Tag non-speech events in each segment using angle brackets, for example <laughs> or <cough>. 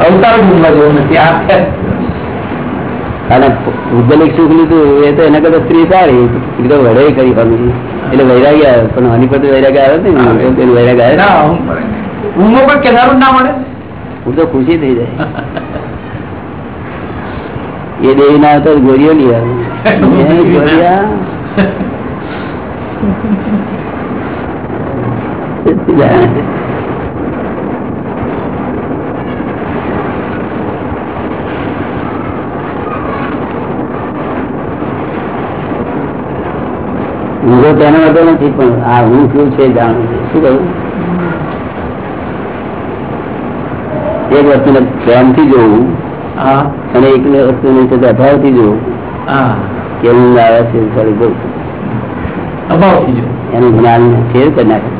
અવતાર જેવો નથી અને ભૌગોલિક સુખ લીધું એ તો એના કરતા સ્ત્રી સારી સ્ત્રી વડે કરી પામી એટલે વૈરાગ્ય આવે પણ આની પર આવે ને. પેલું વૈરાગ્ય આવે ઊંઘો પણ કેનારું ના મળે હું તો ખુશી થઈ જાય એ દેવી ના તો ગોરીઓ લઈ આવે એ ગોળિયા ઊંઘો તેનો હતો નથી પણ આ હું શું છે જાણું શું કહ્યું? એક વસ્તુને પ્રેમથી જોવું અને એક વસ્તુને અભાવથી જોવું. હા. કે ઊંઘ આવે છે ફરી બહુ અભાવ થઈ ગયો એનું જ્ઞાન ફેર કરી નાખે.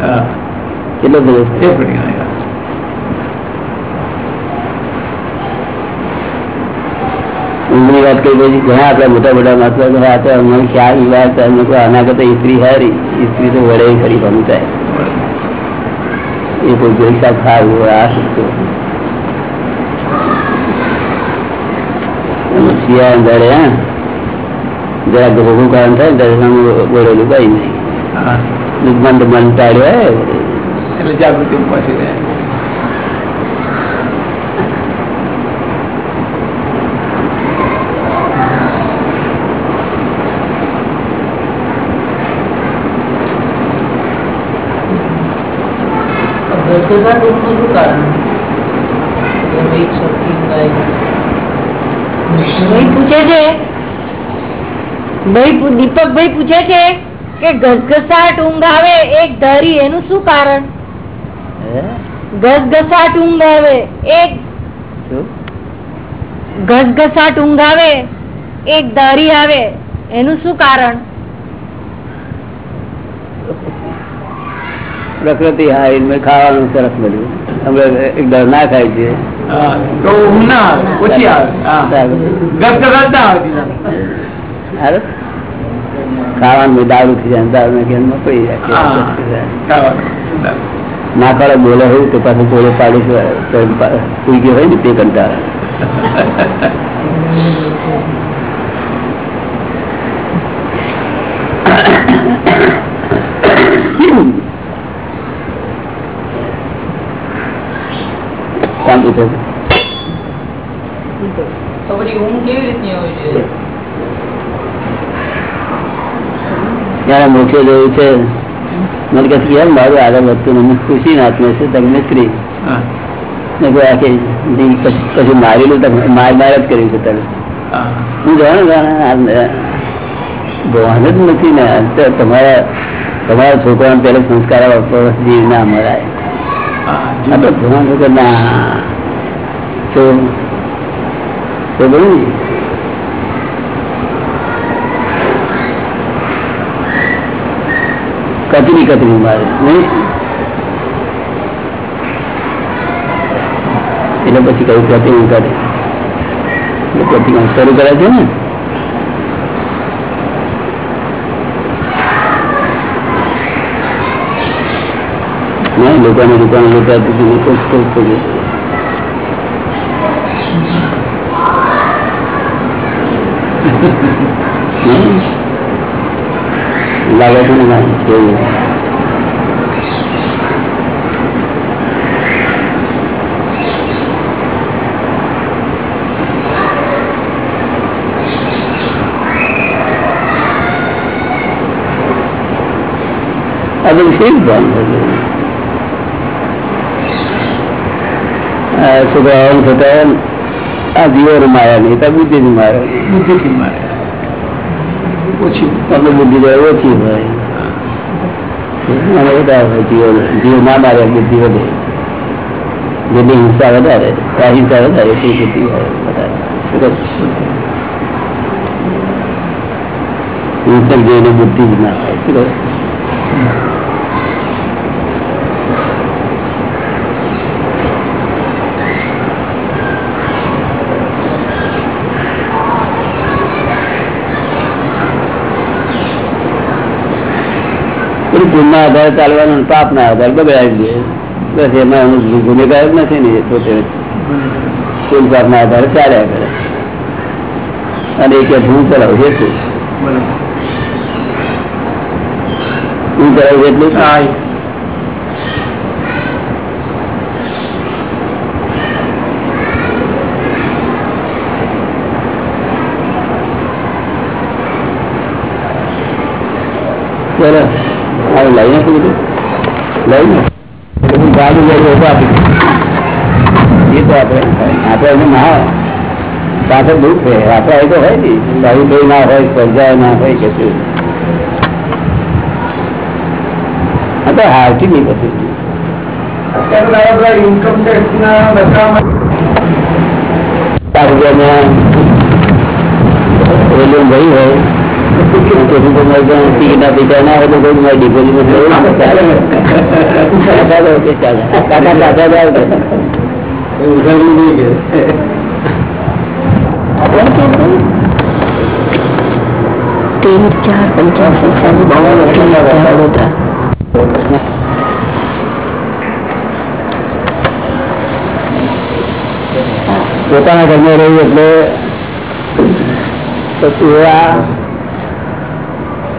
કેટલો બધો તે પડી ગયા ઊંઘની વાત કરી પછી ઘણા આપણા મોટા મોટા મહાત્મા કહે, આ તો અમને ખ્યાલ વાત અમને કહો, આના કરતા સ્ત્રી હારી સ્ત્રી તો વડે ખરી સમજાય એ કોઈ પૈસા ખાવું આ શું શિયા જયારે હા? જરા ભોગું કારણ થાય ને બોલેલું કઈ નહીં. દુર્ગંધ મન ટાળ્યો એટલે જાગૃતિ પાછી રહે શું કારણ પૂછે છે ભાઈ દીપકભાઈ પૂછે છે કે ઘસઘસાટ ઊંઘ આવે એક ધારી એનું શું કારણ? ઘસઘસાટ ઊંઘ આવે એક શું? ઘસઘસાટ ઊંઘ આવે એક ધારી આવે એનું શું કારણ પ્રકૃતિ હારી મેં ખાવાનું સરસ મળ્યું અમે એક દર ના ખાય છે. તો ના ઓછી આવે હા? ખાવાનું દારૂ થઈ જાય દારૂ ના હા. ના કાળે બોલે હોય તો પાછું બોલે પાડી સુઈ ગયો હોય ને તે કંટાળે. શાંતિ થશે. પછી ત્યારે મોક્ષે જોયું છે. મને કહે છે મારું આગળ વધતું નથી. ખુશી ના છે તમને સ્ત્રી મેં આખી કશું મારેલું તમે માર માર જ કર્યું છે તમે હા. જાણું જાણે ભગવાન જ નથી ને તો તમારા તમારા છોકરાને પેલો સંસ્કાર આપવા જીવ ના મરાય કચરી કચરી મારે એટલે પછી કયું પ્રતિમા કરે પ્રતિમા શરૂ કરે છે ને? નહીં લોકોને દુકાન લૂંટાતી? લાગે છે ને? કેવું? આ બધું શેર ભાન આ છોકરાઓને થતા આ જીવો માયા નહીં તો બુદ્ધિ ની મારે બુદ્ધિથી મારે ઓછી બુદ્ધિ જરા ઓછી હોય હોય જીવો જીવો ના મારે બુદ્ધિ વધે. જેની હિંસા વધારે. અહિંસા વધારે બુદ્ધિ વધારે. હિંસક જોઈને બુદ્ધિ જ ના થાય શું કહું? પેલું આધારે ચાલવાનું પાપ ના આધારે બગડાવી દે. બસ એમાં હું ગુનેગાર જ નથી ને પોતે પોતે પાપ ના આધારે ચાલ્યા કરે. અને એક હું ચલાવું એટલું હું ચલાવું એટલું ચલો. હવે લઈ નથી બધું લઈ ને ગાડી લઈ તો આપી એ તો આપણે આપણે એને ના સાથે દુઃખ છે. આપણે એ તો હોય ને ભાઈ ભાઈ ના હોય સર્જાય ના હોય કે શું આ તો નહીં પછી ઇન્કમ ટેક્સ ના બતાવવા રેલવે ગઈ હોય. તેથી તો મારે ત્યાં ટિકિટના પૈસા ના હોય તો કોઈ મારી ડિપોઝિટ ચાલે ચાલે ઓકે ચાલે કાકા કાકા જાવ કે ઉધારી નહીં કે તેર ચાર પંચ્યાસી સાલી બાવન વડોદરા પોતાના ઘરમાં રહ્યું એટલે પછી આ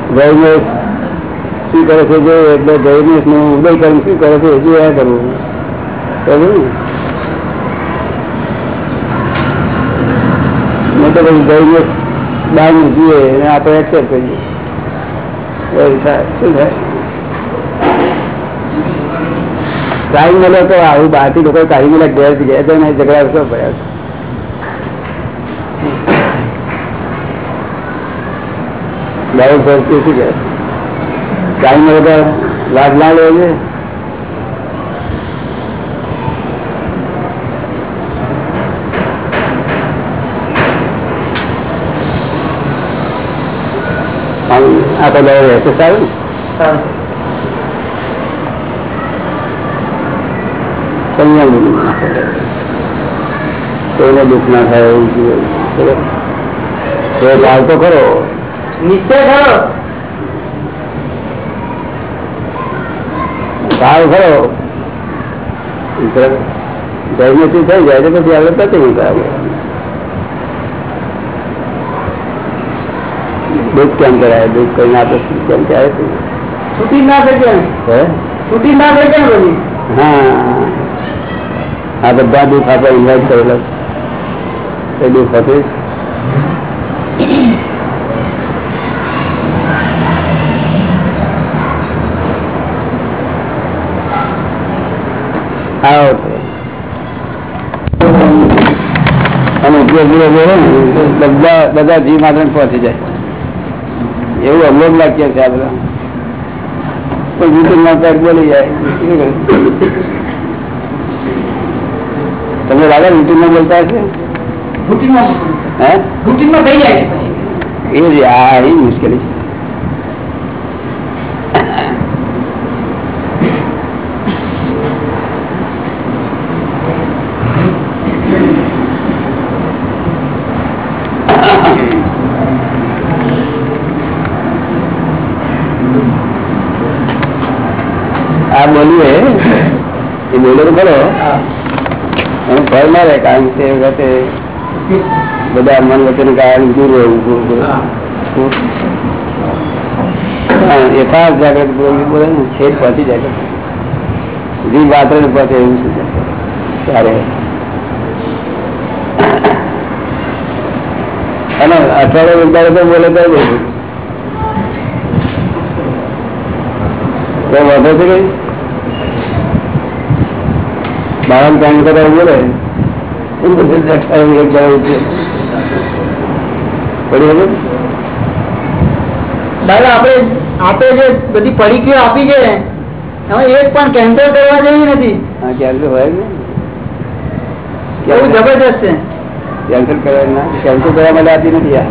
ગૌમેશ શું કરે છે જો એટલે ગૌમેશનું ઉદય કર્મ શું કરે છે એ જોયા કરવું તો પછી ગૌમેશ બહાર મૂકીએ અને આપણે એક્સેપ્ટ કરીએ એવું થાય શું થાય? ટાઈમ મળે તો આવું બહારથી લોકો કાઢી ગયેલા ઘેર ગયા તો નહીં ઝઘડા શું બરાબર ફરતી શું કે ટાઈમ વગર લાભ ના લેજે આ તો દર રહેશે સારું? સંયમ કોઈને દુઃખ ના થાય એવું જોઈએ ભાવ તો ખરો. નિશ્ચય ખરો ભાવ ખરો ધર્મથી થઈ જાય તો પછી આપણે પ્રતિમા કરાવે દુઃખ કેમ કરાય દુઃખ કરીને આપણે કેમ કરાય છે? છૂટી ના શકે હે? છૂટી ના શકે બધી હા આ બધા દુઃખ આપણે ઇન્વાઇટ કરેલા એ દુઃખ હતું અને બધા બધા જીવ માત્ર પહોંચી જાય. એવું અવલોક લાગ્યા છે આ બધા. કોઈ યુટ્યુબમાં પેક બોલી જાય. શું કરે? તમે દાદા યુટ્યુબમાં બોલતા હશે? હે? થઈ જાય એ જ આ એ મુશ્કેલી છે આ બોલીએ એ બોલે ખરો ફળ ના રહે કારણ કે વખતે બધા મન વચ્ચેનું કારણ દૂર રહેવું યથાર્થ જાગૃત બોલી બોલે ને છેદ પહોંચી જાય જી વાતરે પહોંચે એવું શું છે? ત્યારે. અને અઠવાડિયે ઉતારે તો બોલે તો બોલું. તો વધે છે કઈ બાળક કામ કરતા બોલે એમ બધું અઠવાડિયે એક જણા ઉઠે પડી હવે દાદા આપણે આપણે જે બધી પડીકીઓ આપી છે એમાં એક પણ કેન્સલ કરવા જેવી નથી હા ક્યારે તો હોય ને બહુ જબરદસ્ત છે કેન્સલ કરવા ના કેન્સલ કરવા માટે આપી નથી આ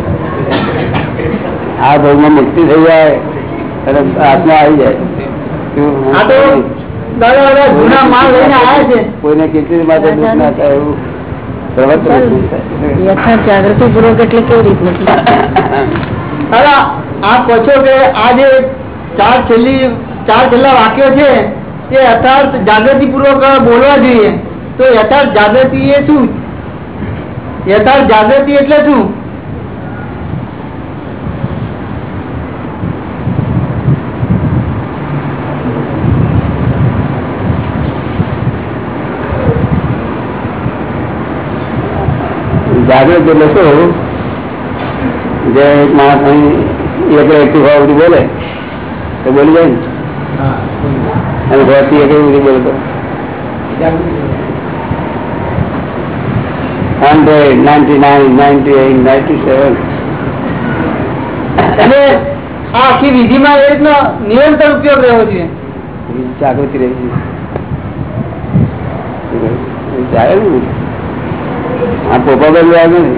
આ ભોગમાં મુક્તિ થઈ જાય અને આત્મા આવી જાય શું? આ તો કોઈને કેટલી માટે દુઃખ ના થાય એવું પ્રવર્તન જાગૃતિ પૂર્વક એટલે કેવી રીતનું? આપ કહો છો કે આ જે ચાર છેલ્લી ચાર છેલ્લા વાક્યો છે એ યથાર્થ જાગૃતિ પૂર્વક બોલવા જોઈએ. તો યથાર્થ જાગૃતિ એ શું? યથાર્થ જાગૃતિ એટલે શું? જાગૃત એટલે શું જે એક માણસ અહીં એકલો એકથી ભાવ બધું બોલે તો બોલી જાય ને? અને ઘરથી એક બધું બોલતો hundred ninety nine ninety eight ninety seven અને આ આખી વિધિમાં એ રીતનો નિરંતર ઉપયોગ રહેવો જોઈએ. જાગૃતિ રહી ચાલે ને? આ પોપા બદલું આવે ને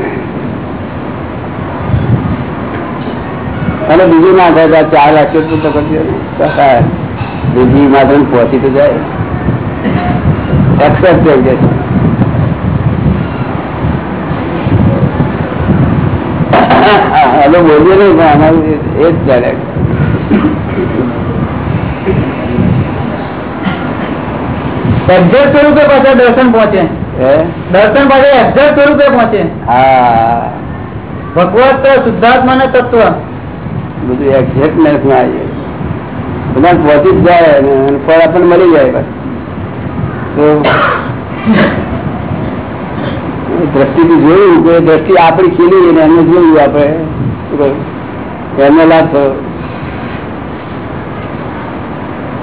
અને બીજું ના થાય તો આ ચાર લાખ તો કરજો ને તો થાય. બીજી માત્ર પહોંચી તો જાય એક્સેપ્ટ થઈ જશે હવે બોલીએ નહીં પણ અમારું એ એ જ ચાલે એક્ઝેક્ટ સ્વરૂપે પાછા દર્શન પહોંચે હે દર્શન પાસે એક્ઝેક્ટ સ્વરૂપે પહોંચે. હા. ભગવત શુદ્ધાત્મા ને તત્વ. બધું એક્ઝેક્ટનેસ ના આવી બધા પહોંચી જ જાય અને ફળ આપણને મળી જાય બસ. તો દ્રષ્ટિથી જોયું કે દ્રષ્ટિ આપણી ખીલી ને એમને જોયું આપણે. એમને લાભ થયો.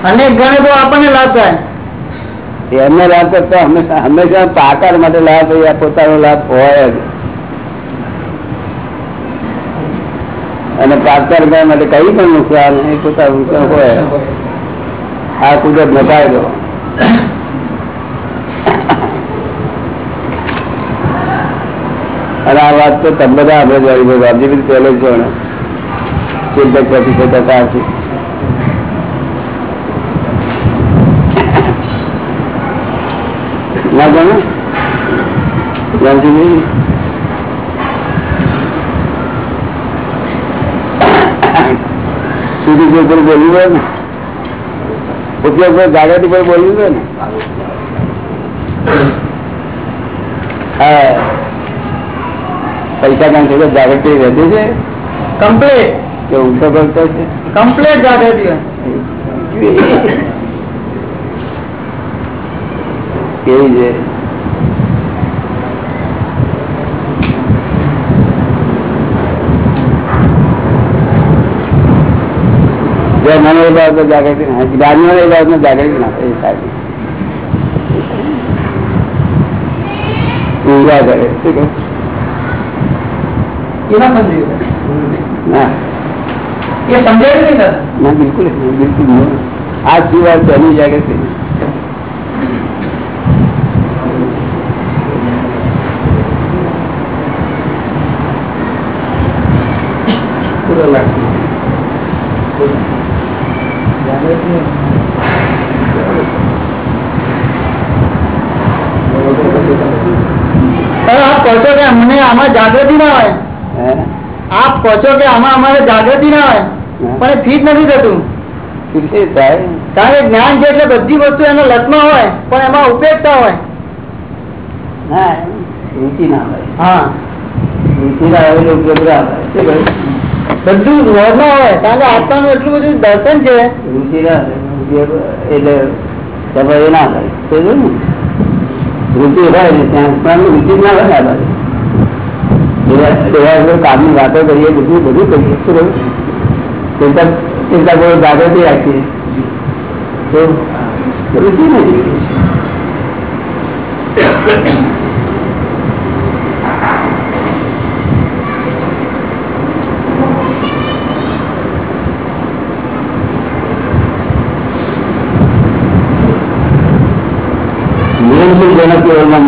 અનેક ગણે તો આપણને લાભ થાય. એમને લાભ કરતા હંમેશા હંમેશા માટે લાભ પોતાનો લાભ હોય જ. અને પાકાર માટે કઈ પણ નુકસાન એ પોતાનું નુકસાન હોય. આ કુદરત નપાય દો અને આ વાત તો તમે બધા આપણે જાણી બાપજી બધી પહેલે જ જોણે. ચિંતક પ્રતિશત હતા છે ના સુધી હોય ને. ઉપયોગ હોય હા. પૈસા કામ થયો જાગૃતિ રહેતી છે? કમ્પ્લીટ કે ઉઠો કરતો છે? કમ્પ્લીટ જાગૃતિ <laughs> હોય કેવી છે? જે મને એ બાબત જાગૃતિ ના જ્ઞાનીઓ એ બાબત જાગૃતિ ના થાય એ સારી ઊંઘ્યા કરે. શું કહું? એના સમજાયું ના. એ સમજાયું નહીં દાદા ના બિલકુલ નહીં, બિલકુલ નહીં. આ સિવાય તેની જાગૃતિ. નહીં. પણ આપ કહો છો કે અમને આમાં જાગૃતિ ના હોય. આપ કહો છો કે આમાં અમારે જાગૃતિ ના હોય. પણ ફીટ નથી થતું. કારણ કે જ્ઞાન છે એટલે બધી વસ્તુ એના લતમાં હોય પણ એમાં ઉપેક્ષતા હોય. ના રુચિ ના હોય. હા. રુચિ ના હોય એટલે ઉપયોગ ના હોય? બધું કારણ કે આત્માનું એટલું બધું દર્શન છે. એટલે તમે એ ના થાય. ને? રુચિ હોય ને ત્યાં રુચિ ના હોય ને કામની વાતો કરીએ, બધું બધું કરીએ. શું ચિંતા ચિંતા કોઈ જાગૃતિ રાખીએ. તો રુચિ નથી નિરંતર જેના કેવળમાં મુકામ છે ચાલે છે કેવળ મંદિર ત્યાં નિરંતર હોય બીજું કશું હોય છે નિરંતર કેવળમાં મુકામ છે તાત્પર્યમાં કોમ્પ્યુટરમાં કહ્યું તેમ તો બધા હું ટિફિન કરી કહીએ શું કહ્યું મુખમાં ટિફિન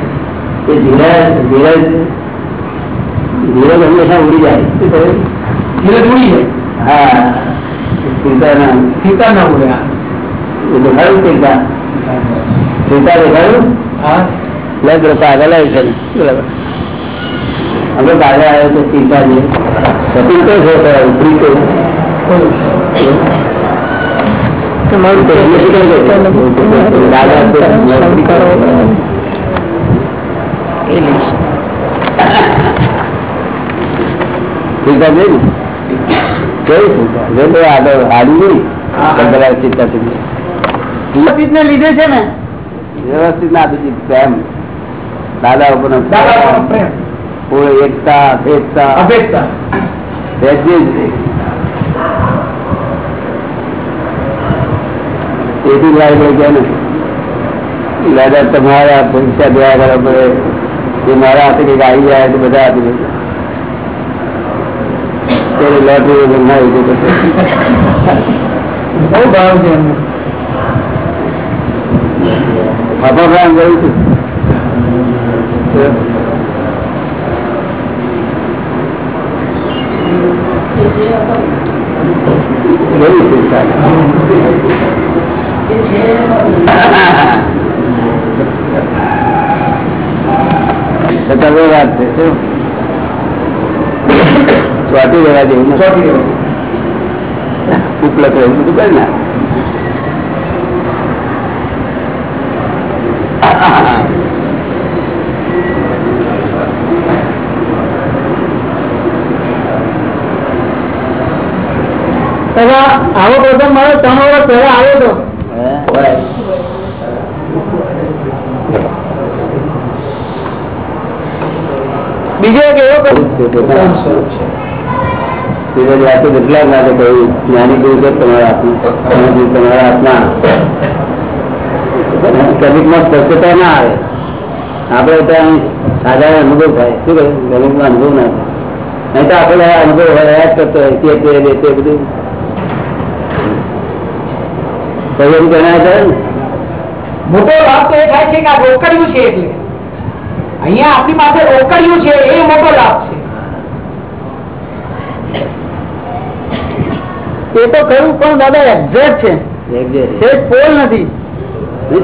એ ધીરજ ધીરજ ધીરજ હંમેશા ઉડી જાય. શું? ધીરજ ઉડી જાય? હા. ના બોલે એ દેખાડું સીતા. સીતા દેખાડું હા. લે તો કાગળ આવી છે આવ્યો તો સીતા છે. તો ઉપરી? દાદા કેવી જો તો આગળ નહીં ને લીધે છે ને? વ્યવસ્થિત ના બીજી પ્રેમ. દાદા ઉપર કોઈ એકતા અભેદતા. નહીં. તેથી લાગે કે દાદા તમારા પૈસા ગયા પડે એ મારા હાથે કંઈક આવી જાય તો બધા આપી દે લોટરી પછી બહુ ભાવ છે ગયું છું ગયું છું સાહેબ. છતાં બહુ વાત છે શું? ચોટી રહેવા જેવું રહ્યો. ઉપલબ્ધ રહેવું બધું કરી ના આવો પ્રસંગ મારો ત્રણ વર્ષ પહેલા આવ્યો હતો? બીજો એક એવો પ્રસંગ ધીરજ કેટલા માટે કહ્યું જ્ઞાની ગુરુ તમારા તમારા આત્મા કદીકમાં સ્પષ્ટતા ના આવે. આપણે ત્યાં સાધારણ અનુભવ થાય. શું કહ્યું? ગણિતમાં અનુભવ ના થાય. નહીં તો આપણે અનુભવ રહ્યા કરતો હોય. તે તે બધું. સહયોગ ગણાય છે મોટો લાભ તો એ થાય છે કે આ રોકડ્યું છે એટલે. અહીંયા આપણી પાસે રોકડ્યું છે, એ મોટો લાભ છે. એ તો ખરું પણ દાદા એક્ઝેક્ટ છે. પોલ નથી.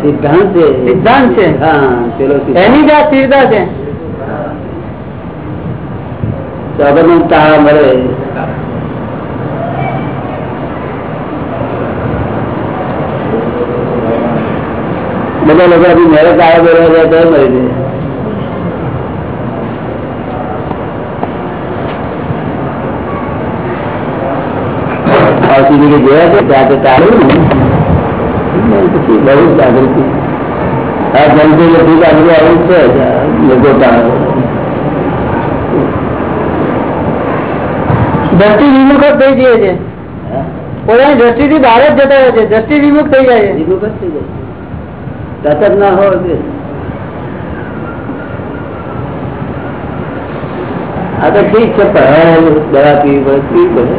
સિદ્ધાંત છે. સિદ્ધાંત છે. હા પેલો સિદ્ધાંત. એની જ આ સ્થિરતા છે. તો મળે. બધા લોકો મેરેજ આવે બોલવા તો મળી જાય આવતી જગ્યાએ ગયા છે ત્યાં તો તાળું ને. પછી બહુ જાગૃતિ. આ જનતે બધી જાગૃતિ આવું છે લોકો દ્રષ્ટિ વિમુખ જ થઈ જઈએ છે પોતાની દ્રષ્ટિથી બહાર જ જતા હોય છે દ્રષ્ટિ વિમુખ થઈ જાય છે. વિમુખ જ થઈ જાય સતત ના હોય. આ તો ઠીક છે પણ દવા પીવી પડે પીવી પડે.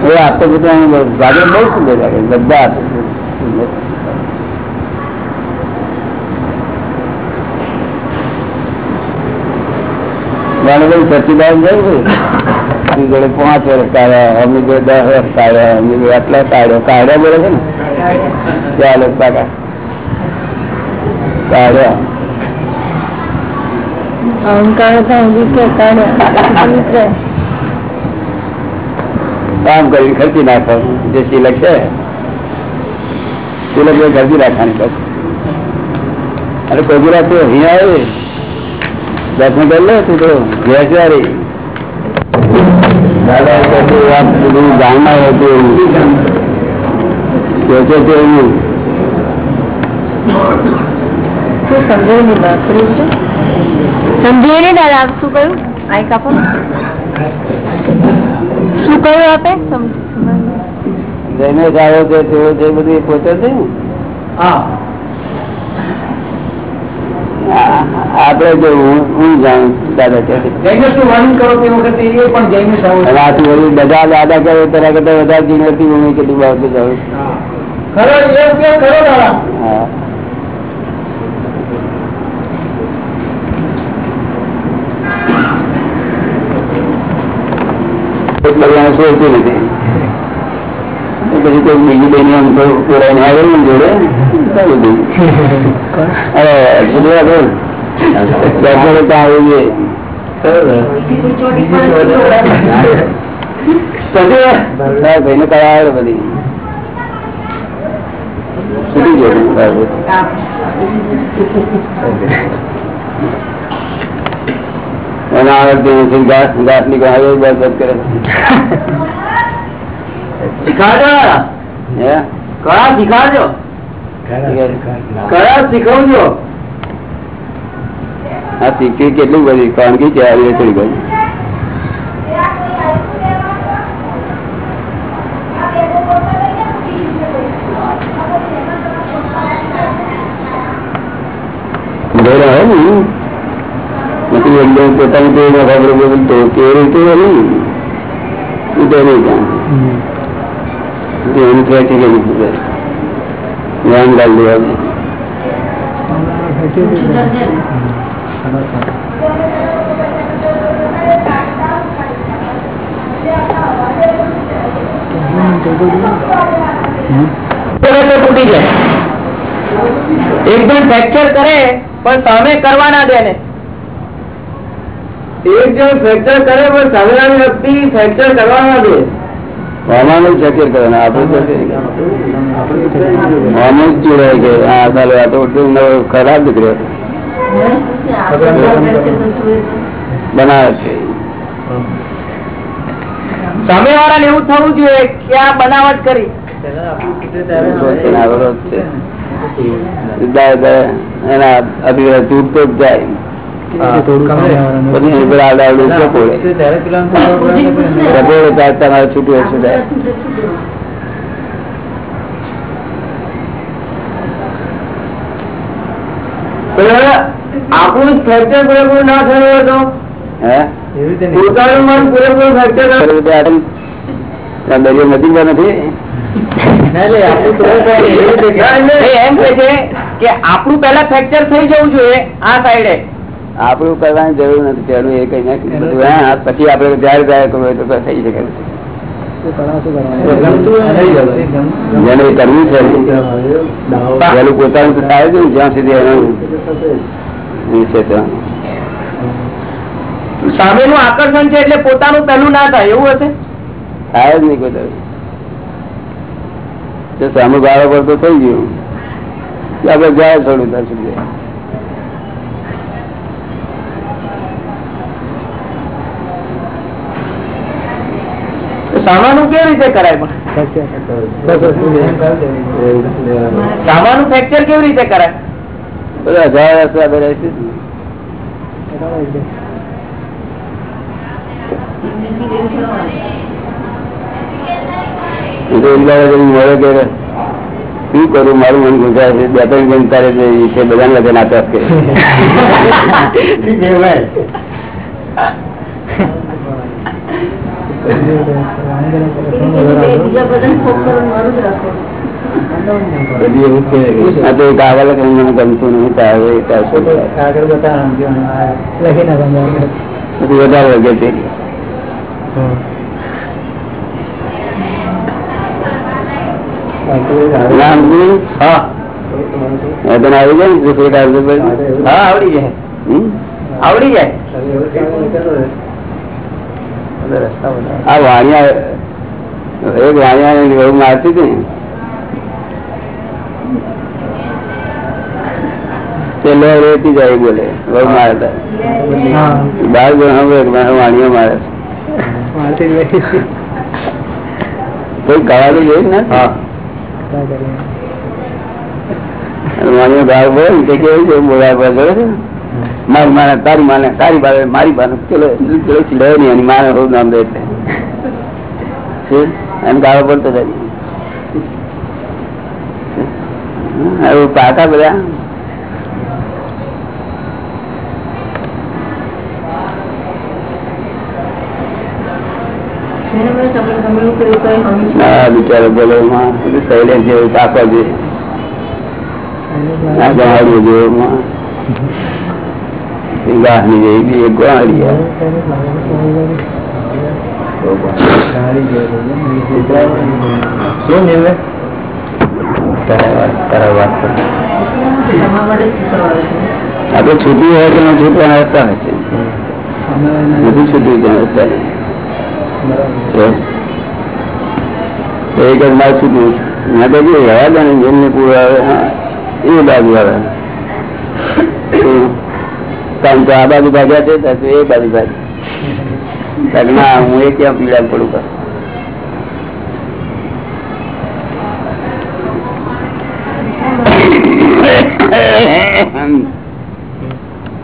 ખોરાક આપતો ગાજર બહુ સુંદર લાગે બધા આપે છે. સુંદર. વાણિજ્ય સચિદાન જાય છે તું જોડે પાંચ વર્ષ કાઢ્યા અમે જોડે દસ વર્ષ કાઢ્યા અમે જોડે આટલા કાઢ્યો કાઢ્યા બોલે છે ને? ચાલો કાકા કાઢ્યા કામ કરી ખર્ચી નાખો. જે સિલક છે સિલક ખર્ચી રાખવાની બસ. અરે કોઈ રાખતો અહીંયા આવે દર્શન કરી લે તું તો વાળી દાદા કહે બધું જાણનાર હતું કે છે તે એવું શું સમજાય નહીં બાપરી છે? સમજાય નહીં દાદા આપ શું કહ્યું? આઈ કાપો શું કહ્યું આપે? સમ- સમજાયું. જઈને આવ્યો છે તેઓ જે બધું એ પોતે છે ને? હા આ- આપણે જો હું હું જાણું દાદા કહે છે. જૈનસનું વર્ણન કરો તે વખતે એ પણ જૈનસ આવું અને આથી વળી બધા દાદા કરે તેના કરતા વધારે જીવનથી હું કેટલું બાબત જાઉં ખરો એ ઉપયોગ કરો દાદા. હા. એક કલ્યાણ સોચતું નથી. તો પછી કોઈ બીજી બેની આમ તો પુરાઈને આવે ને જોડે તો બધું <laughs> અરે બધું આપણે ડોક્ટરે તો આવી ગયે ભાઈને કરાવે બધી છૂટી ગયું બરાબર. અને આ વખતે પછી ઘાસ ઘાસની આવે બસ બસ કરે શીખાડો હે? કળા શીખાડજો કળા શીખવજો આ શીખી કેટલું બધી ખાનગી છે આવી થોડી ગઈ પોતાની તો ખબર બોલતો કેવી રીતે નહીં ઉદય નહીં ત્યાં એમ કહે કે એકદમ ફ્રેક્ચર કરે પણ સામે કરવા ના દે ને. એક જણ ફ્રેક્ચર કરે પણ સામેવાળી વ્યક્તિ ફ્રેક્ચર કરવા ના દે. હવામાન જ ચેક કરવાના આપણે હવામાન જ આ તો ખરાબ દીકરો બનાવે છે. સામે વાળા એવું થવું જોઈએ કે આ બનાવટ કરી. અભિપ્રાય તૂટતો જ જાય. પછી એની પર આડા આપણું ફ્રેક્ચર પૂરેપૂરું ના થયું હોય તો? પોતાનું મન પૂરેપૂરું ફ્રેક્ચર ના ત્યારે બધા આટલું ત્યાં દરિયો નજીકમાં નથી? એમ કે છે કે આપણું પેલા ફ્રેક્ચર થઈ જવું જોઈએ આ સાઈડે. આપણું કરવાની જરૂર નથી પેલું એ કઈ નાખ્યું પછી આપણે જયારે જયારે કરવું હોય તો થઈ શકે. જેને એ કરવું છે. પોતાનું થાય છે જ્યાં સુધી એનું સામેનું આકર્ષણ છે એટલે પોતાનું પહેલું ના થાય એવું હશે? થાય જ નહીં કોઈ સામે ગાળો પર તો થઈ ગયું. આપડે જાય થોડું ત્યાં સુધી. તો સામાનું કેવી રીતે કરાય પણ? સામાનું ફ્રેક્ચર કેવી રીતે કરાય? બધા હજાર વર્ષ આપણે રહીશું કે શું કરું? મારું મન ગુજરાત છે. બે ત્રણ જણ તારે છે બધાને લગન આપ્યા <laughs> <laughs> જ બધી એવું જ છે. આ તો કાગળ કરીને ગમતું નહીં કાગળ તારે શું વધારે વગે છે. નામ હા. તને આવી જાય ને દુસરી કાઢ હા આવડી જાય. આવડી જાય? આ વાણિયા એક વાણિયા એવું મારતી હતી ને? પેલો રેતી જાય બોલે. બહુ મારતા બાર જણા મારા વાણીઓ મારે કોઈ ગાવા તો જોઈ ને? વાણીઓ ગાવ બોલે તે કેવું છે? બોલાય બોલે મારી માને તારી માને તારી બાને મારી બાને પેલો પેલો ચીડે નહીં અને માને બહુ નામ દે એટલે. એમ ગાળો પડતો જાય. પાકા બધા? હા બિચારો બોલો જેવું જોઈએ. ગાહની જેવી બી એક શું નિર્ણય? આપણે છૂટવી હોય તો ન છૂટવાના રસ્તા હોય છે. છૂટી રસ્તા. તો એક જ માર છૂટવું મેં તો જે રહ્યા હતા ને જેમને પૂરું આવે હા એ બાજુ આવે તો કારણ તો આ બાજુ ભાગ્યા છે તો એ બાજુ ભાગ ના હું એ ક્યાં પીડા પડું કર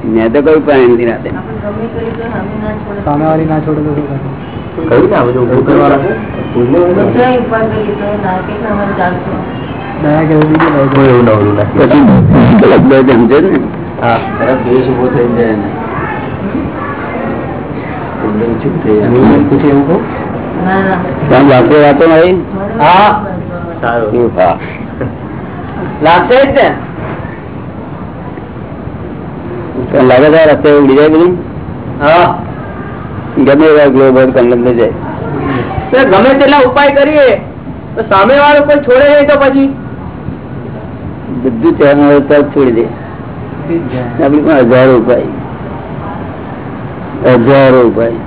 મેં તો કઈ પણ નથી રાતે આપણે ગમે કર્યું તો હમી ના છોડે સામેવાળી ના છોડે તો કહ્યું ને બધું ઉભું કરવાનું બીજું લાગશે જ ને. લાગે છે રસ્તે ઉડી બધું? હા. ગમે એવા ગ્લોબલ કલમ જાય. ગમે તેટલા ઉપાય કરીએ તો સામે વાળો કોઈ છોડે નહીં તો પછી? બધું ચહેરા છોડી દે. આપણી પણ હજારો ઉપાય. હજારો ઉપાય.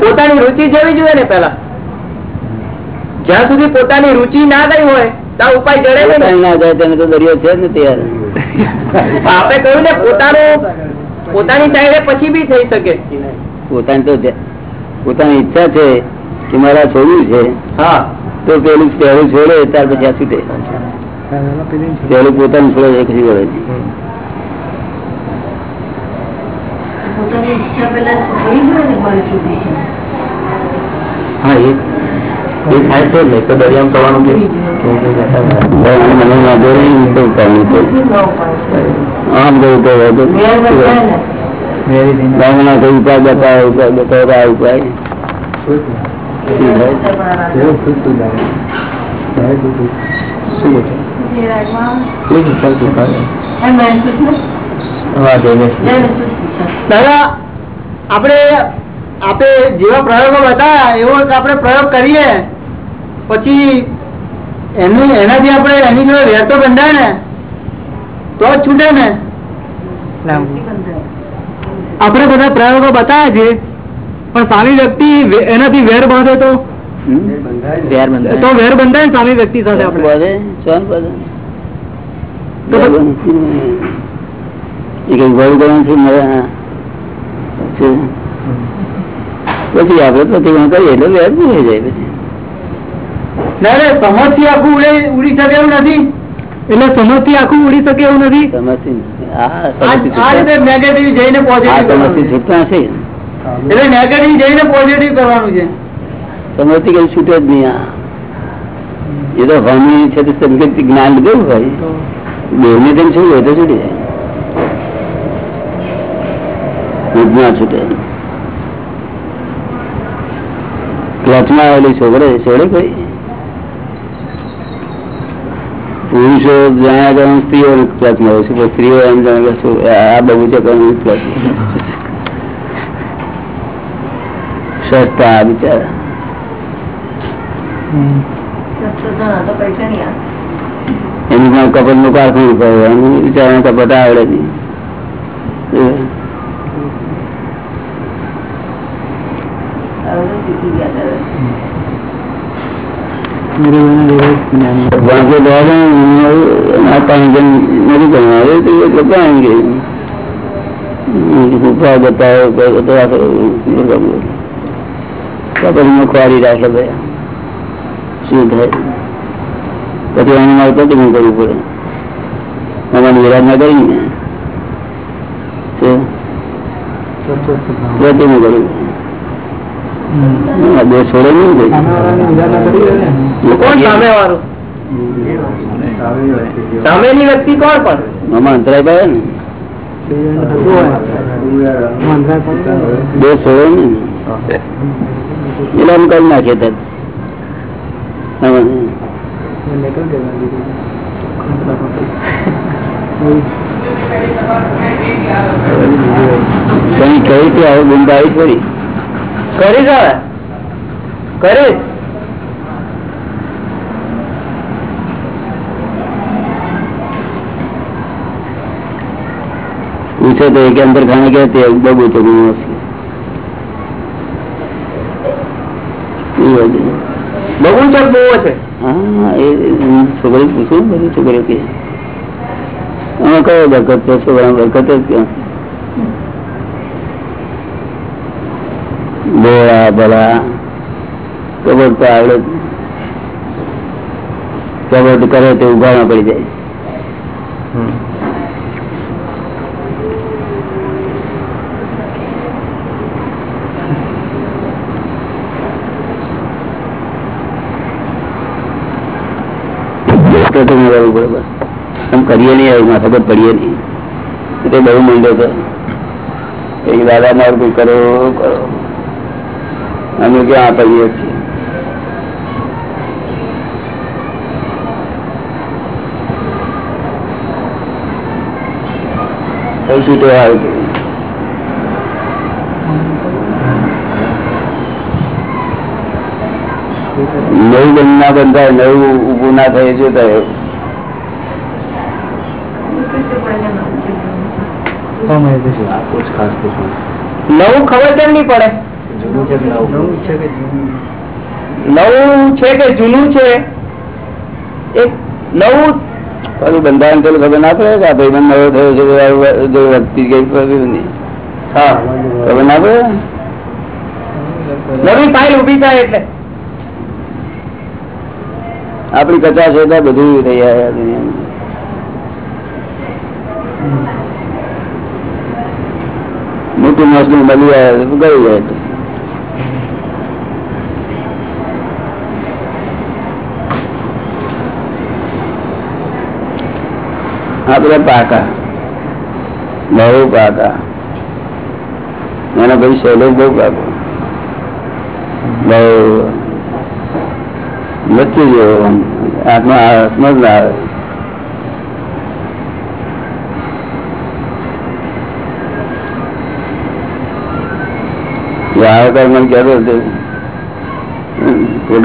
પોતાની રુચિ જવી જોઈએ ને પેલા જ્યાં સુધી પોતાની રુચિ ના ગઈ હોય ત્યાં ઉપાય જડે ને. ના જાય તેને તો દરિયો છે ને તૈયાર. આપણે કહ્યું ને પોતાનું પોતાની સાઈડે પછી બી થઈ શકે પોતાની તો પોતાની ઈચ્છા છે કે મારા છોડ્યું છે હા. તો પેલું પહેલું છોડે ત્યાર પછી આ છૂટે. પેલું પોતાનું છોડે કશી વળે. હા એ એ થાય છે ને તો દરિયામાં થવાનું કે? મને વાંધો નહીં તો આમ તો ગામના કોઈ ઉપાય બતાવે ઉપાય બતાવે આ ઉપાય. દાદા આપણે આપણે જેવા પ્રયોગો બતાવ્યા એવો આપણે પ્રયોગ કરીએ. પછી એનું એનાથી આપણે એની જોડે વેર તો બંધાય ને તો જ છૂટે ને આપણે બધા પ્રયોગો બતાવ્યા છે પણ સામી વ્યક્તિ એનાથી વેર બાંધે તો? વેર બંધાય. તો વેર બંધાય ને સામી વ્યક્તિ સાથે આપણે બધે? સોન બધે? પછી- આપણે પ્રતિક્રમણ કરીએ એટલે વેર પૂરી જાય પછી સમજથી આખું ઉડે ઉડી શકે એવું નથી. એટલે સમજથી આખું ઉડી શકે એવું નથી? નેગેટિવ જઈને પોઝિટિવ છે. એટલે નેગેટિવ જઈને પોઝિટિવ કરવાનું છે. સમજથી કઈ છૂટે જ નહીં આ. એ તો ભમી છે તો સંકેત જ્ઞાન લીધું ભાઈ દેવને તેમ શું હોય તો છૂટી જાય. ખુદ છૂટે. ક્લચમાં આવેલી છોકરે છોડે કોઈ? પુરુષો જાણ્યા જાણ સ્ત્રીઓ ક્લચમાં હોય છે. સ્ત્રીઓ એમ જાણે કે આ બગીચે કરવાનું ક્લચ સસ્તા બિચારા તો તો એનું પણ કપટનું કારખાનું કરે? એનું બિચારા કપટ આવડે નહીં. બતાવે પછી રાખે ભાઈ. શું થાય? પછી એને મારે પ્રતિમા કરવું પડે. અમારી કરવું બે છોડે નહીં કોણ સામે વાળું સામેની વ્યક્તિ કોણ પણ? આમાં અંતરાય પાડે ને. બે છોડે ને. એટલે એમ કરી નાખે તરત. આમાં. કઈ કહી ગુંડાવી પડી. કરી કરીશ. पूछे तो एक अंदर खाने के थे बबू तो नहीं उसकी એ બધું. બગુચર બહુ છે હા એ છોકરી પૂછું બધી છોકરીઓ કે અમે કયો બરકત છે છોકરા બરકત જ ક્યાં બોળા ભલા કબડ તો આવડે કબડ કરે તો ઉઘામાં પડી જાય પર પડીએ નહીં એટલે બહુ માંડ્યો હતો. એક દાદા મારું કોઈ કરો કરો. અમે ક્યાં પડીએ છીએ? તો આવે નવું બંધ ના બંધાય, નવું ઉભું ના થાય શું થાય નવું ખબર કેમ નહીં પડે? નવું છે કે જૂનું? છે એક નવું પેલું બંધારણ પેલું ખબર ના પડે કે આ ભાઈ બંધ નવો થયો છે તો જો વ્યક્તિ ગઈ નહીં હા ખબર ના પડે? નવી ફાઇલ ઊભી થાય એટલે. આપણી કચાશ હોય તો બધું થઈ જાય. દુનિયામાં મોટું મળી આવે ગયું જાય આપડે પાકા. બહુ પાકા. એના પછી શૈલેષ બહુ પાકો. બહુ. મૃત્યુ જેવો. આત્મા આત્મા જ ના આવે. ત્યારે મને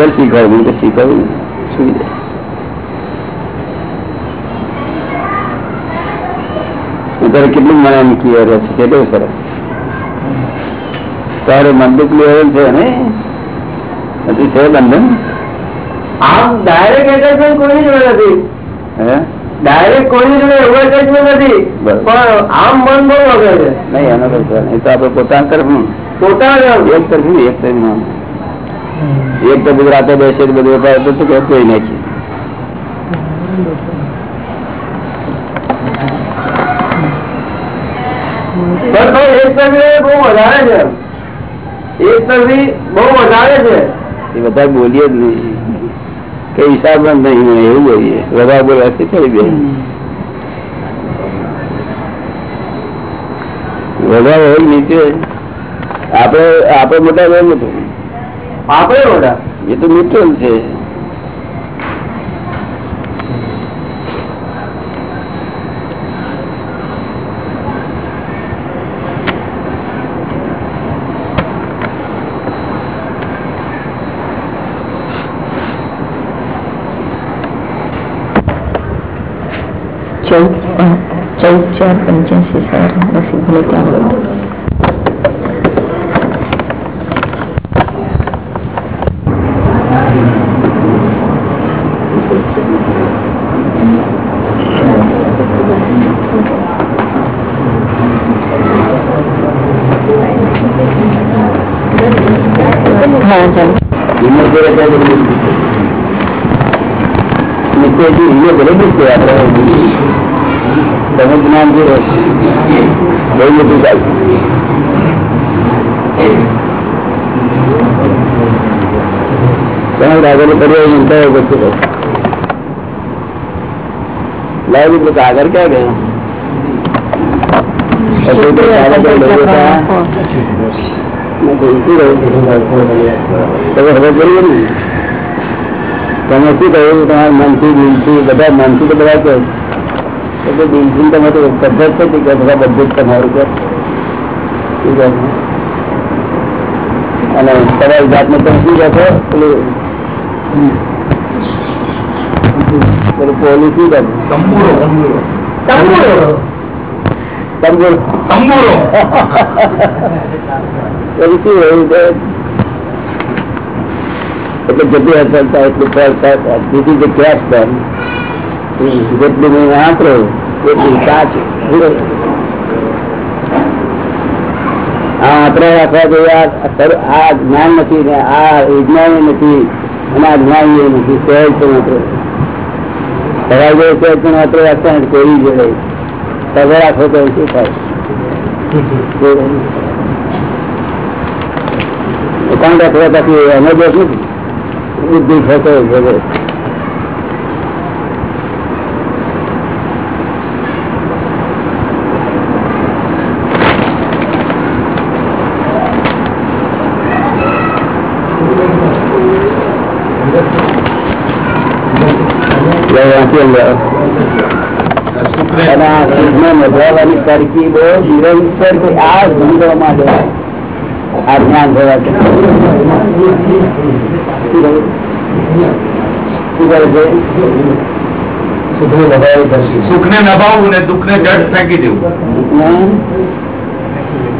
શીખવાડું શું અત્યારે કેટલું મને એમ ક્લિયર છે કેટલું સરસ. તારે મંદિર ક્લિયર છે ને? હજી છે બંધન? આમ ડાયરેક્ટ એટેચમેન્ટ કોઈની જોડે નથી. હે? ડાયરેક્ટ કોઈની જોડે એવું એટેચમેન્ટ નથી. પણ આમ મન બહુ વગર છે. નહીં એનો. એ તો આપણે પોતાના તરફનું પોતાના જ એક તરફનું એક તરફનું એક તો બધું રાતે બેસે તો બધું વેપાર તો કે કોઈ નાખીએ પણ ભાઈ એક તરફી બહુ વધારે છે એક તરફી બહુ વધારે છે એ બધા બોલીએ જ નહીં કઈ હિસાબ જ નહીં હોય એવું બોલીએ વધારે બોલવાથી થોડી બે વધારે હોય નીચે આપણે આપડે મોટા મોટું આપણે મોટા? એ તો ન્યુટ્રલ છે ચૌદ ચૌદ ચાર પંચ્યાસી સર રસી ભલે ત્યાં બધું રહેતા બધું નિત્યથી હિન્દુ બરોબર છે આપણે તમે જ્ઞાન છે બહુ મોટું ચાલશે તમારે આગળ પર્યાય મંત્ર પછી લાવી દીધું તો આગળ ક્યાં ગયો પછી તો સારા તો લઈ જતા નથી, શું કહ્યું? તમે ખબર પડી ગઈ ને? તમે શું કહ્યું તમારા મનથી દિલથી બધા મનથી તો બધા કહે એટલે દિલથી તમે તો પદ્ધત છે કે બધા બધું જ તમારું છે શું કહે છે? અને તમારી જાતને તમે શું કહો છો પેલું પેલું પોલીસ શું કહે તંબુરો. તંબુરો. તંબુરો. પછી શું હોય કે એટલે જેટલી અસર થાય એટલું ફળ થાય. બીજી જે કેશ થાય જેટલું મેં વાપરો એટલું સાચું. આ આપણે રાખવા જોઈએ આ જ્ઞાન નથી ને આ વિજ્ઞાન નથી અને આ જ્ઞાન એ નથી. સહેજ પણ માત્ર. સવાલ ગયો છે, પણ આપણે નથી કોઈ જોડે તમે રાખો તો શું થાય? કોણ રાખવા પછી? અમે દોષ નથી બુદ્ધિ થતો ભોગવે. તરકીબો નિરંતર આ આ જ્ઞાન કરશે સુખ ને નભાવવું ને દુઃખ ને જડ ફેંકી દેવું.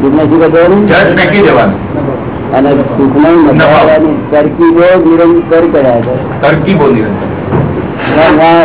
દુઃખને શું કરવાનું જડ ફેંકી દેવાનું. અને નભાવવાની તરકીબો નિરંતર કર્યા છે. તરકીબો નિરંતર. ના, ના,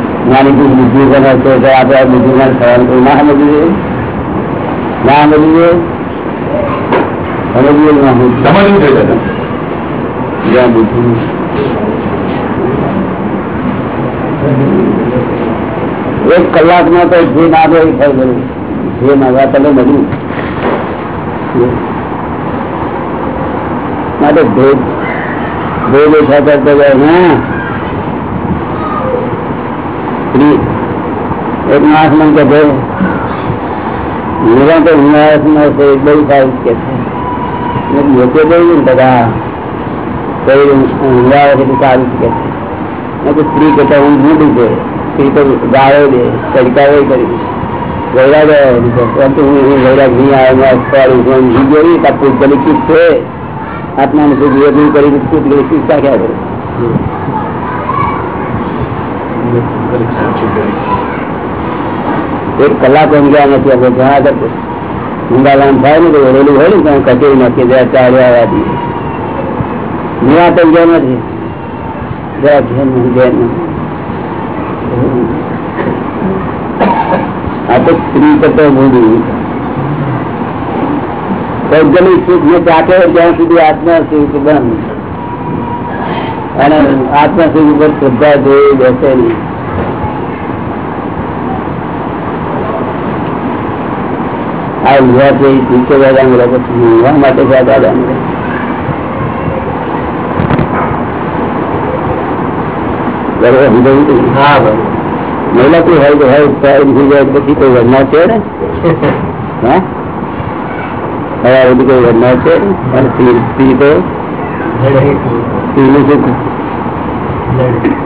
જ્ઞાની કોઈ બુદ્ધિ કરે છે તો આપણે આ બુદ્ધિ ના સવાલ કોઈ ના સમજવું જોઈએ ના સમજવું જોઈએ સમજવું જોઈએ ના સમજવું સમજવું જોઈએ દાદા જ્યાં બુદ્ધિ એક કલાકમાં તો જે ના આવે એ થઈ ગયું જે નવા તમે બધું માટે ભેદ ભેદ ઓછા કરતા જાય હા સ્ત્રી એક માણસ મને કે છે નિરંતર ઉન્માસ નો છે એ બહુ સારું કે છે મેં કીધું, લોકો બહુ ને બધા કઈ ઊંઘાવે છે તો સારું કે છે મેં કીધું, સ્ત્રી કરતા ઊંઘ મોટી છે સ્ત્રી તો ગાળો દે તડકાવે કરી વૈરાગ આવે પરંતુ હું એ વૈરાગ નહીં આવે મેં અઠવાડિયું હું ઊંઘી ગઈ કાં પૂતગલી ચૂપ છે આત્માને કોઈ વિવેક નહીં કરી પૂતગલી ચૂપ રાખ્યા કરે એક કલાક ઊંઘ્યા નથી, આપણે ઘણા કરતો થાય ને તો ઓળેલું હોય ને કચેરી નાખી દે ચાર આવ્યા નિરાત ઊંઘ્યા નથી. જરા આ તો સ્ત્રી કરતો મૂડી ભૌગોલિક સુખ જ્યાં સુધી આત્મા સુખ બંધ. અને આત્મા સુખ ઉપર શ્રદ્ધા જોઈ બેસે નહીં. આ યુવા છે દાદા મળે પછી યુવા માટે છે દાદા મળે બરોબર સમજાયું હા બરોબર. મહિલા કોઈ હોય તો હોય થઈ જાય પછી કોઈ વરના છે ને? હા? હવે બધી કોઈ વરના છે? અને સ્ત્રી તો સ્ત્રીનું સુખ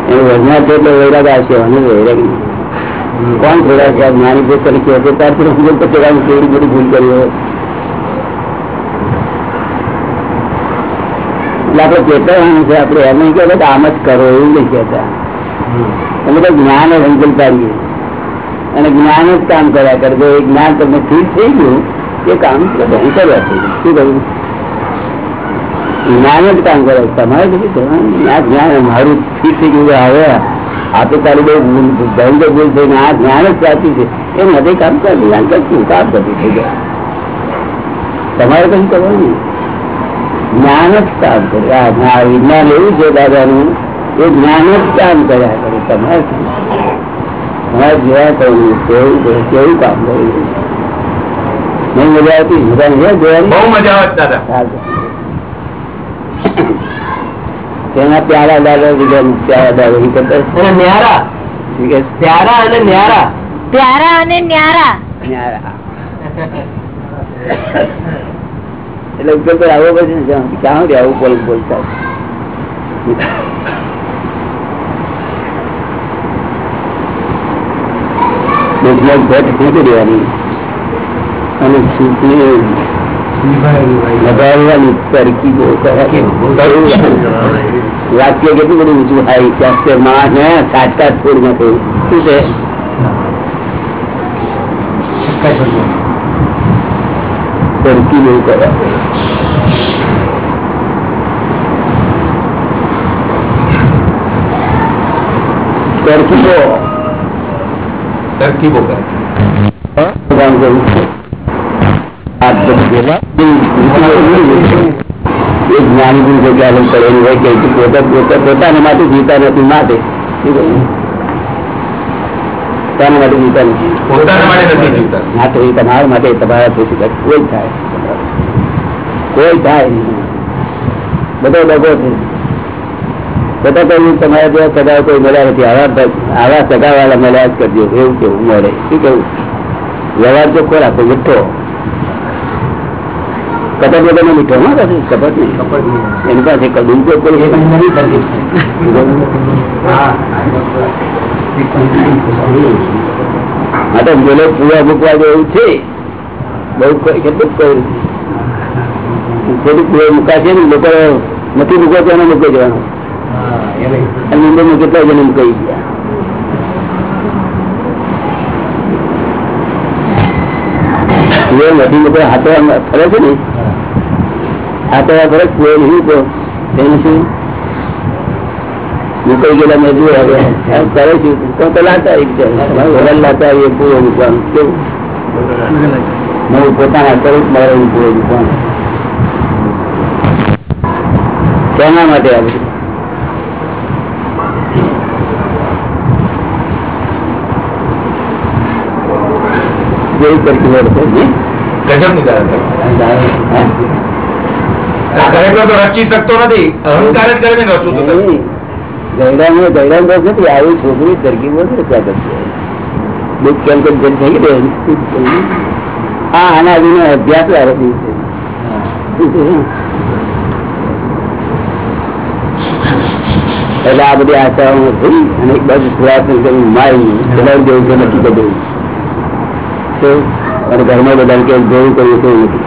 એ છે એટલે વૈરાગ આવશે અને વૈરાગ. નહીં. કોણ થોડા છે? જ્ઞાની જે તરીકે હશે ત્યારથી હું તો પેલા કેવી બધી ભૂલ કરી હોય. એટલે આપણે છે આપણે એમ નહીં કહેવાય કે આમ જ કરો, એવું નહીં કહેતા. તમે તો જ્ઞાન અંકલ પાડીએ. અને જ્ઞાન જ કામ કર્યા કરે. એ જ્ઞાન તમને ફીટ થઈ ગયું એ કામ ભયંકર કર્યા છે શું કહ્યું? જ્ઞાન જ કામ કરે. તમારે બધું જ્ઞાન મારું ફીટ થઈ ગયું હવે આ તો તારી બહુ ભયંકર ભૂલ થઈ ને આ જ્ઞાન જ સાચી છે. એ નથી કામ કરે જ્ઞાન કરતું કામ કરતું થઈ ગયા? તમારે કઈ કરવાનું નહીં. જ્ઞાન જ કામ કરે. આ વિજ્ઞાન એવું છે દાદાનું. એ જ્ઞાન જ કામ કર્યા કરે. તમારે? તમારે જોયા કરવું કેવું કેવું કામ કર્યું નહીં. મજા આવતી? જોવાની બહુ મજા આવે દાદા. તેના પ્યારા દાદા બીજા પ્યારા દાદા એ કરતા અને ન્યારા. પ્યારા અને ન્યારા. પ્યારા અને ન્યારા. ન્યારા. એટલે પર આવો પછી ક્યાં આવું બોલ બોલતા બિઝનેસ ભેટ ફેંકી દેવાની. અને સૂચને લગાવવાની તરકીબો કરવાની. વાક્ય કેટલું બધું ઊંચું થાય શાસ્ત્રમાં ને સાચકા છોડ નાખે શું છે તરકીબો કરે તરકીબો તરકીબો કરે કામ કરવું આ બધું ભેગા એ જ્ઞાની પુરુષો ક્યારે કરેલું હોય કે પોતે પોતે પોતાને માટે જીતા નથી માટે. પોતાના માટે જીતા નથી. પોતાના માટે નથી જીવતા. ના તો એ તમારા માટે તમારા પૂછી શકે કોઈ થાય. કોઈ થાય બધો ડગો છે. બધા કહ્યું તમારા જેવા સગા કોઈ મળ્યા નથી. આવા આવા સગા વાળા મળ્યા જ કરજો. એવું કેવું? મળે. શું કેવું? વ્યવહાર જો ખોરાક મીઠો. કપટ વગરનો મીઠો હા પાછું? કપટ નહીં. એની પાસે કદું તો કોઈ હા તો બોલે પૂરા મૂકવા જેવું છે. બહુ કેટલું કહ્યું ખોટું પૂરા મુકાશે ને લોકો નથી મૂકવા તો એને મૂકી જવાનું અને મુંબઈમાં કેટલા જણ મૂકાઈ ગયા? કુવો નદી મૂકો હાથે ફરે છે ને? હાથે ફરે કુવો નહીં તો તેનું શું નીકળી ગયેલા મજૂર હવે એમ કરે છે. તો તો લાતા એક વરલ લાતા એ પૂરો મૂકવાનું કેવું? હું પોતાના કરું મારે પૂરો મૂકવાનું શેના માટે આ બધું જેવી કરતી હોય ગજબ હા? આ તો રચી શકતો નથી. અહંકાર જ કરીને રચું ગયડામાં ગયડામાં બસ નથી આવી છોકરી તરકીબો છે ત્યાં કરતી દુઃખ કેમ કેમ જેમ થઈ ગયું હા આના વિનો અભ્યાસ વાળો છે. એટલે આ બધી આશાઓ નથી અને એક બાજુ પુરાતન કરી મારી દેવું છે નથી તો અને ઘરમાં બધા કે જોયું કર્યું કોઈ એવું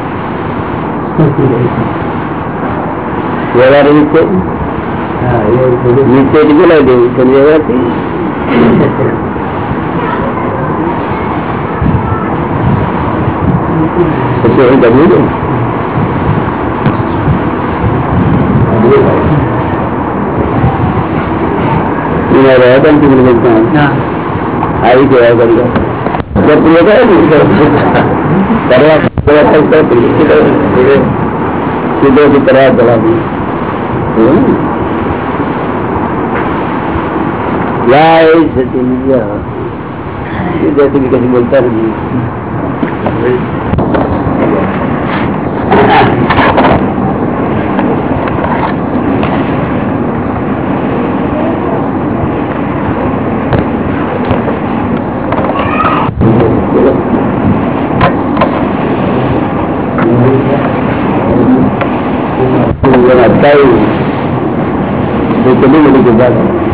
વ્યવહાર છે? નીચે બોલાવી દેવું છે? વ્યવહારથી પછી એવું કરવું છે? રહ્યા હતા ને આવી ગયા કરી સીધો થી કરવા ચલાવી જય સચિન જય સીધેથી બી કશું બોલતા નથી અટકાયું એ કેટલી બધી જગ્યા